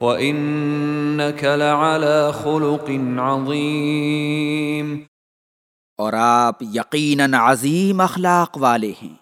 وَإِنَّكَ لَعَلَى خُلُقٍ عَظِيمٍ۔ اور آپ یقیناً عظیم اخلاق والے ہیں۔